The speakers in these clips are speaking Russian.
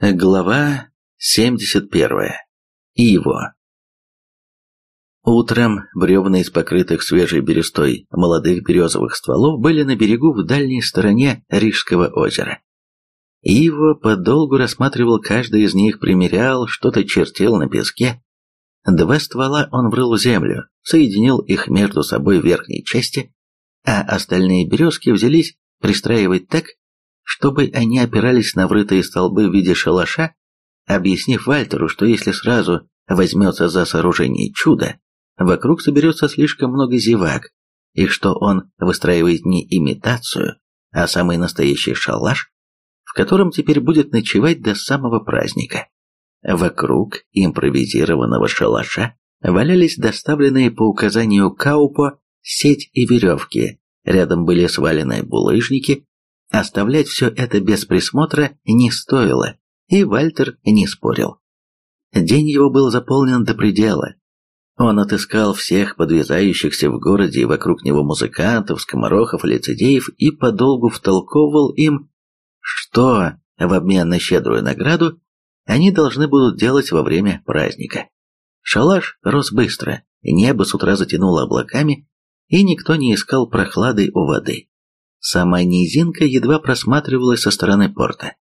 Глава 71. Иво. Утром бревна из покрытых свежей берестой молодых березовых стволов были на берегу в дальней стороне Рижского озера. Иво подолгу рассматривал каждый из них, примерял, что-то чертил на песке. Два ствола он врыл в землю, соединил их между собой в верхней части, а остальные березки взялись пристраивать так, чтобы они опирались на врытые столбы в виде шалаша, объяснив Вальтеру, что если сразу возьмется за сооружение чуда, вокруг соберется слишком много зевак, и что он выстраивает не имитацию, а самый настоящий шалаш, в котором теперь будет ночевать до самого праздника. Вокруг импровизированного шалаша валялись доставленные по указанию Каупо сеть и веревки, рядом были свалены булыжники, Оставлять все это без присмотра не стоило, и Вальтер не спорил. День его был заполнен до предела. Он отыскал всех подвязающихся в городе и вокруг него музыкантов, скоморохов, лицедеев и подолгу втолковывал им, что в обмен на щедрую награду они должны будут делать во время праздника. Шалаш рос быстро, небо с утра затянуло облаками, и никто не искал прохлады у воды. Сама низинка едва просматривалась со стороны порта.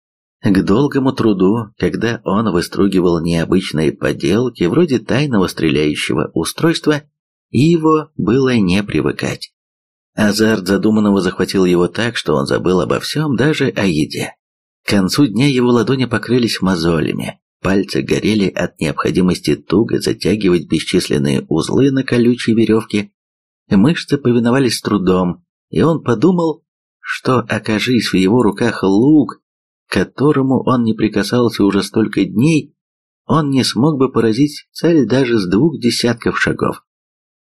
К долгому труду, когда он выстругивал необычные поделки, вроде тайного стреляющего устройства, его было не привыкать. Азарт задуманного захватил его так, что он забыл обо всем, даже о еде. К концу дня его ладони покрылись мозолями, пальцы горели от необходимости туго затягивать бесчисленные узлы на колючей веревке, мышцы повиновались с трудом, и он подумал, что, окажись в его руках лук, к которому он не прикасался уже столько дней, он не смог бы поразить цель даже с двух десятков шагов.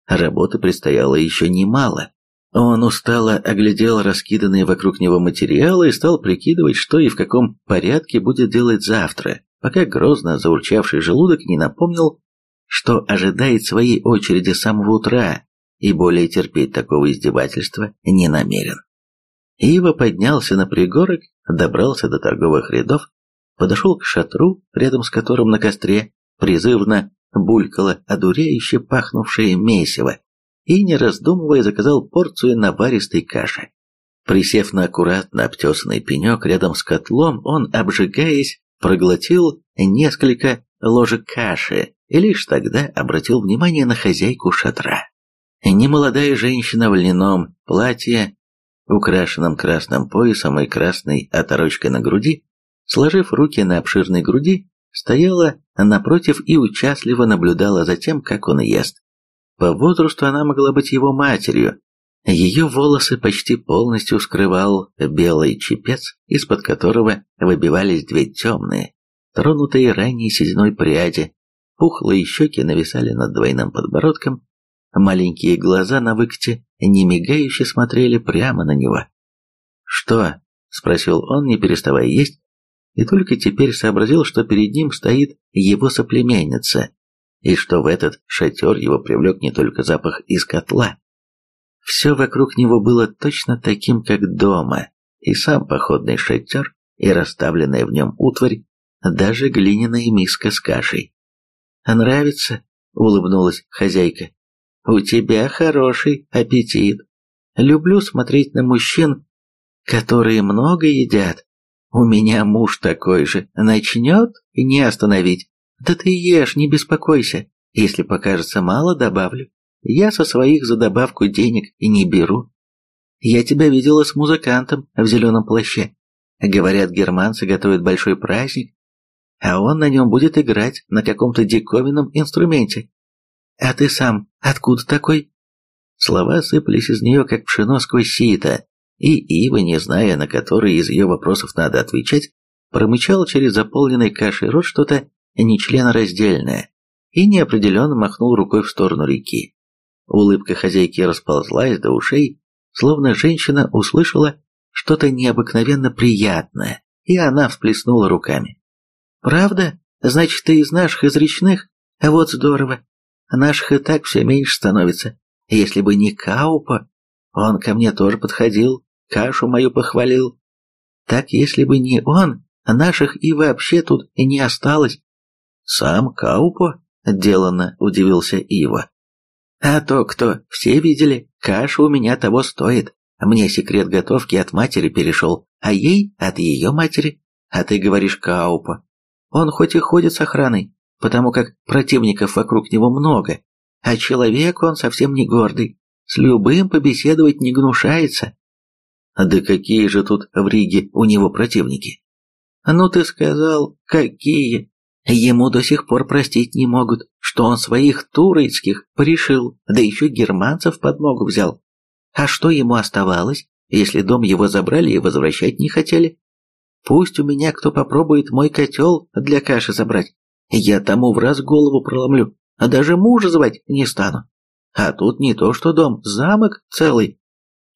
Работы предстояло еще немало. Он устало оглядел раскиданные вокруг него материалы и стал прикидывать, что и в каком порядке будет делать завтра, пока грозно заурчавший желудок не напомнил, что ожидает своей очереди с самого утра и более терпеть такого издевательства не намерен. Ива поднялся на пригорок, добрался до торговых рядов, подошел к шатру, рядом с которым на костре призывно булькало одуряюще пахнувшее месиво, и, не раздумывая, заказал порцию наваристой каши. Присев на аккуратно обтесанный пенек рядом с котлом, он, обжигаясь, проглотил несколько ложек каши и лишь тогда обратил внимание на хозяйку шатра. Немолодая женщина в льняном платье украшенном красным поясом и красной оторочкой на груди, сложив руки на обширной груди, стояла напротив и участливо наблюдала за тем, как он ест. По возрасту она могла быть его матерью. Ее волосы почти полностью скрывал белый чепец, из-под которого выбивались две темные, тронутые ранней сединой пряди, пухлые щеки нависали над двойным подбородком, Маленькие глаза на выкате немигающе смотрели прямо на него. «Что?» – спросил он, не переставая есть, и только теперь сообразил, что перед ним стоит его соплеменница, и что в этот шатер его привлек не только запах из котла. Все вокруг него было точно таким, как дома, и сам походный шатер, и расставленная в нем утварь, даже глиняная миска с кашей. «Нравится?» — улыбнулась хозяйка. У тебя хороший аппетит. Люблю смотреть на мужчин, которые много едят. У меня муж такой же. Начнет не остановить. Да ты ешь, не беспокойся. Если покажется мало, добавлю. Я со своих за добавку денег и не беру. Я тебя видела с музыкантом в зеленом плаще. Говорят, германцы готовят большой праздник, а он на нем будет играть на каком-то диковинном инструменте. «А ты сам откуда такой?» Слова сыпались из нее, как пшено сквозь сито, и Ива, не зная, на который из ее вопросов надо отвечать, промычал через заполненный кашей рот что-то нечленораздельное и неопределенно махнул рукой в сторону реки. Улыбка хозяйки расползлась до ушей, словно женщина услышала что-то необыкновенно приятное, и она всплеснула руками. «Правда? Значит, ты из наших, из речных? Вот здорово. Наших и так все меньше становится. Если бы не Каупа, он ко мне тоже подходил, кашу мою похвалил. Так если бы не он, Наших и вообще тут не осталось. Сам Каупо? Деланно удивился Ива. А то кто, все видели, каша у меня того стоит. Мне секрет готовки от матери перешел, а ей от ее матери. А ты говоришь Каупо. Он хоть и ходит с охраной, потому как противников вокруг него много, а человек он совсем не гордый, с любым побеседовать не гнушается. Да какие же тут в Риге у него противники? Ну ты сказал, какие? Ему до сих пор простить не могут, что он своих турецких порешил, да еще германцев подмогу взял. А что ему оставалось, если дом его забрали и возвращать не хотели? Пусть у меня кто попробует мой котел для каши забрать. Я тому в раз голову проломлю, а даже мужа звать не стану. А тут не то что дом, замок целый.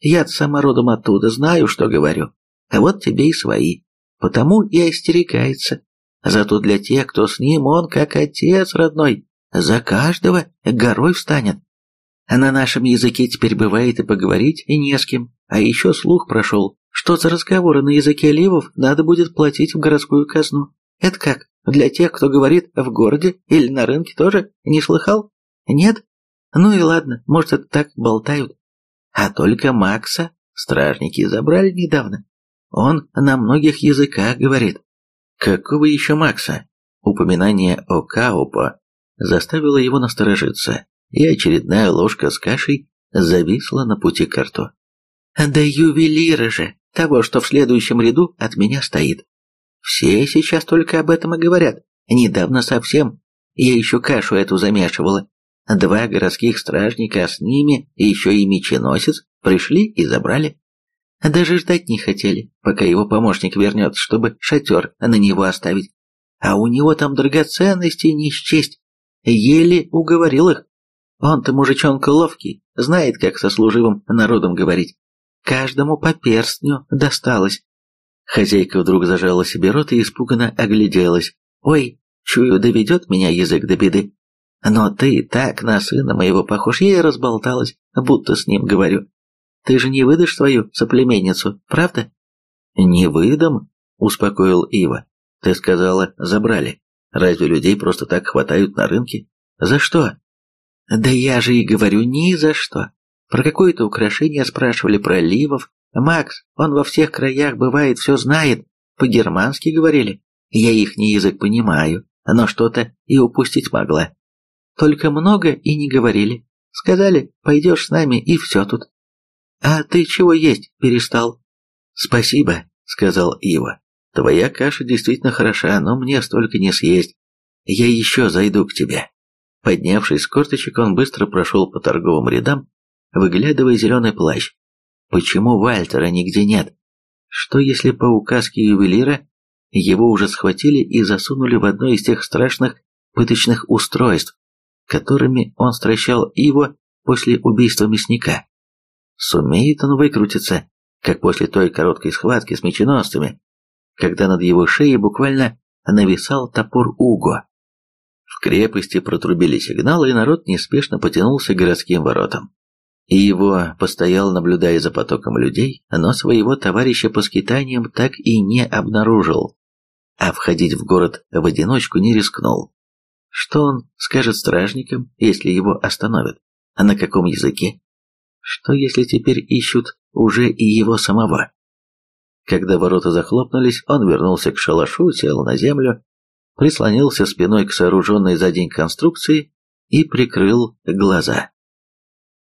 Я сама родом оттуда, знаю, что говорю. А вот тебе и свои. Потому и остерегается. Зато для тех, кто с ним, он как отец родной. За каждого горой встанет. На нашем языке теперь бывает и поговорить и не с кем. А еще слух прошел, что за разговоры на языке ливов надо будет платить в городскую казну. Это как? Для тех, кто говорит в городе или на рынке тоже? Не слыхал? Нет? Ну и ладно, может это так болтают. А только Макса стражники забрали недавно. Он на многих языках говорит. Какого еще Макса? Упоминание о Каупо заставило его насторожиться, и очередная ложка с кашей зависла на пути к рту. «Да ювелира же, того, что в следующем ряду от меня стоит. Все сейчас только об этом и говорят. Недавно совсем. Я еще кашу эту замешивала. Два городских стражника, а с ними еще и меченосец, пришли и забрали. Даже ждать не хотели, пока его помощник вернется, чтобы шатер на него оставить. А у него там драгоценностей не счесть. Еле уговорил их. Он-то мужичонка ловкий, знает, как со служивым народом говорить. Каждому по перстню досталось. Хозяйка вдруг зажала себе рот и испуганно огляделась. «Ой, чую, доведет меня язык до беды. Но ты так на сына моего похож, я и разболталась, будто с ним говорю. Ты же не выдашь свою соплеменницу, правда?» «Не выдам», — успокоил Ива. «Ты сказала, забрали. Разве людей просто так хватают на рынке? За что?» «Да я же и говорю, ни за что. Про какое-то украшение спрашивали про ливов. Макс, он во всех краях бывает, все знает. По-германски говорили. Я их не язык понимаю, но что-то и упустить могла. Только много и не говорили. Сказали, пойдешь с нами, и все тут. А ты чего есть перестал? Спасибо, сказал Ива. Твоя каша действительно хороша, но мне столько не съесть. Я еще зайду к тебе. Поднявшись с корточек, он быстро прошел по торговым рядам, выглядывая зеленый плащ. Почему Вальтера нигде нет? Что если по указке ювелира его уже схватили и засунули в одно из тех страшных пыточных устройств, которыми он стращал его после убийства мясника. Сумеет он выкрутиться, как после той короткой схватки с меченосцами, когда над его шеей буквально нависал топор Уго. В крепости протрубили сигналы, и народ неспешно потянулся к городским воротам. И его постоял, наблюдая за потоком людей, но своего товарища по скитаниям так и не обнаружил. А входить в город в одиночку не рискнул. Что он скажет стражникам, если его остановят? А на каком языке? Что если теперь ищут уже и его самого? Когда ворота захлопнулись, он вернулся к шалашу, сел на землю, прислонился спиной к сооруженной за день конструкции и прикрыл глаза.